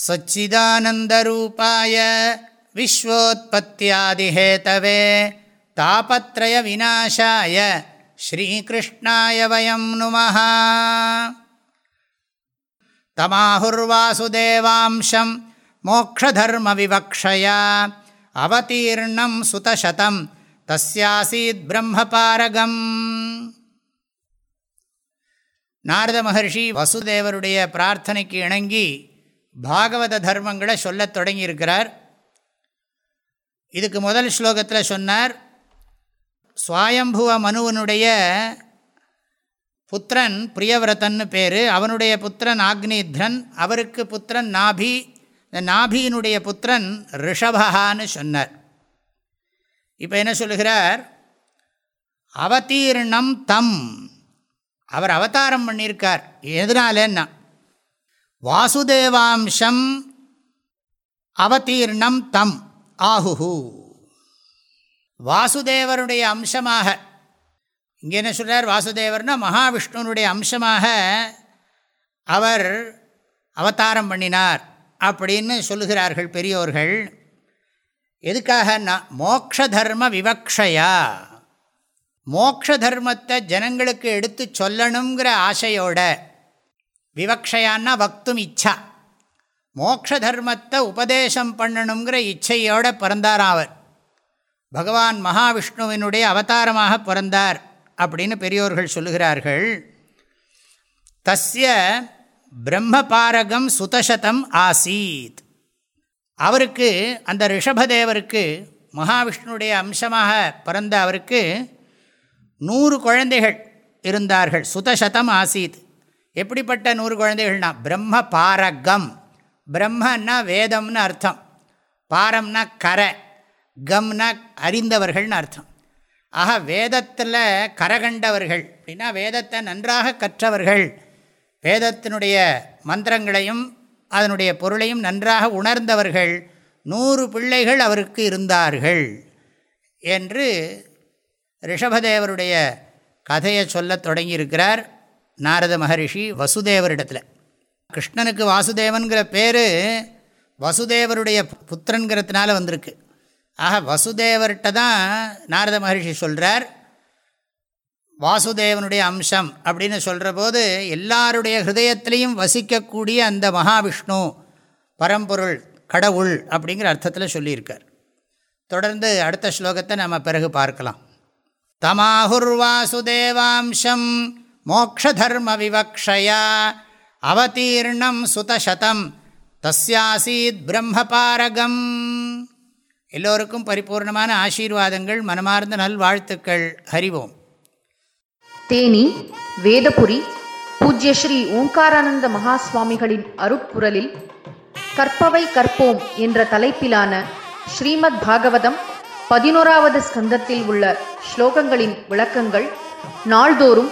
सच्चिदानन्दरूपाय विश्वोत्पत्त्यादिहेतवे तापत्रयविनाशाय श्रीकृष्णाय वयं नुमः तमाहुर्वासुदेवांशं मोक्षधर्मविवक्षया अवतीर्णं सुतशतं तस्यासीद्ब्रह्मपारगम् நாரத மகர்ஷி வசுதேவருடைய பிரார்த்தனைக்கு இணங்கி பாகவத தர்மங்களை சொல்லத் தொடங்கியிருக்கிறார். இதுக்கு முதல் ஸ்லோகத்தில் சொன்னார் சுவாயம்புவ மனுவனுடைய புத்திரன் பிரியவிரதன்னு பேர் அவனுடைய புத்திரன் ஆக்னித்ரன் அவருக்கு புத்திரன் நாபி இந்த நாபியினுடைய புத்திரன் ரிஷபகான்னு சொன்னார். இப்போ என்ன சொல்லுகிறார் அவதீர்ணம் தம் அவர் அவதாரம் பண்ணியிருக்கார் எதனாலன்னா வாசுதேவாம்சம் அவதீர்ணம் தம் ஆகுஹு வாசுதேவருடைய அம்சமாக இங்கே என்ன சொல்கிறார் வாசுதேவர்னா மகாவிஷ்ணுனுடைய அம்சமாக அவர் அவதாரம் பண்ணினார் அப்படின்னு சொல்லுகிறார்கள் பெரியோர்கள். எதுக்காகனா மோக்ஷ தர்ம விவக்ஷையா. மோக்ஷ தர்மத்தை ஜனங்களுக்கு எடுத்து சொல்லணுங்கிற ஆசையோட விவக்ஷையான்னா வக்தும் இச்சா. மோக்ஷ தர்மத்தை உபதேசம் பண்ணணுங்கிற இச்சையோட பிறந்தார் அவர். பகவான் மகாவிஷ்ணுவினுடைய அவதாரமாக பிறந்தார் அப்படின்னு பெரியோர்கள் சொல்லுகிறார்கள். தஸ்ய பிரம்மபாரகம் சுதசதம் ஆசீத். அவருக்கு அந்த ரிஷபதேவருக்கு மகாவிஷ்ணுடைய அம்சமாக பிறந்த அவருக்கு நூறு குழந்தைகள் இருந்தார்கள். சுதசதம் ஆசீத். எப்படிப்பட்ட நூறு குழந்தைகள்னா? பிரம்ம பாரகம். பிரம்மன்னா வேதம்னு அர்த்தம். பாரம்னா கரை. கம்னா அறிந்தவர்கள்னு அர்த்தம். ஆக வேதத்தில் கரகண்டவர்கள் அப்படின்னா வேதத்தை நன்றாக கற்றவர்கள் வேதத்தினுடைய மந்திரங்களையும் அதனுடைய பொருளையும் நன்றாக உணர்ந்தவர்கள் நூறு பிள்ளைகள் அவருக்கு இருந்தார்கள் என்று ரிஷபதேவருடைய கதையை சொல்ல தொடங்கியிருக்கிறார். நாரத மகரிஷி வசுதேவரிடத்தில். கிருஷ்ணனுக்கு வாசுதேவன்கிற பேர் வசுதேவருடைய புத்திரன்கிறதுனால வந்திருக்கு. ஆக வசுதேவர்கிட்ட தான் நாரத மகரிஷி சொல்கிறார் வாசுதேவனுடைய அம்சம் அப்படின்னு சொல்கிற போது எல்லாருடைய ஹிருதயத்திலையும் வசிக்கக்கூடிய அந்த மகாவிஷ்ணு பரம்பொருள் கடவுள் அப்படிங்கிற அர்த்தத்தில் சொல்லியிருக்கார். தொடர்ந்து அடுத்த ஸ்லோகத்தை நம்ம பிறகு பார்க்கலாம். தமாகுர்வாசுதேவாம்சம் மோக்ஷதர்ம விவக்ஷயா அவதீர்ணம் சுதசதம் தஸ்யாசீத் பிரம்மபாரகம். எல்லோருக்கும் பரிபூர்ணமான ஆசீர்வாதங்கள் மனமார்ந்த நல்வாழ்த்துக்கள். ஹரிவோம். தேனி வேதபுரி பூஜ்ய ஸ்ரீ ஓங்காரானந்த மகா சுவாமிகளின் அருட்குரலில் கற்பவை கற்போம் என்ற தலைப்பிலான ஸ்ரீமத் பாகவதம் பதினோராவது ஸ்கந்தத்தில் உள்ள ஸ்லோகங்களின் விளக்கங்கள் நாள்தோறும்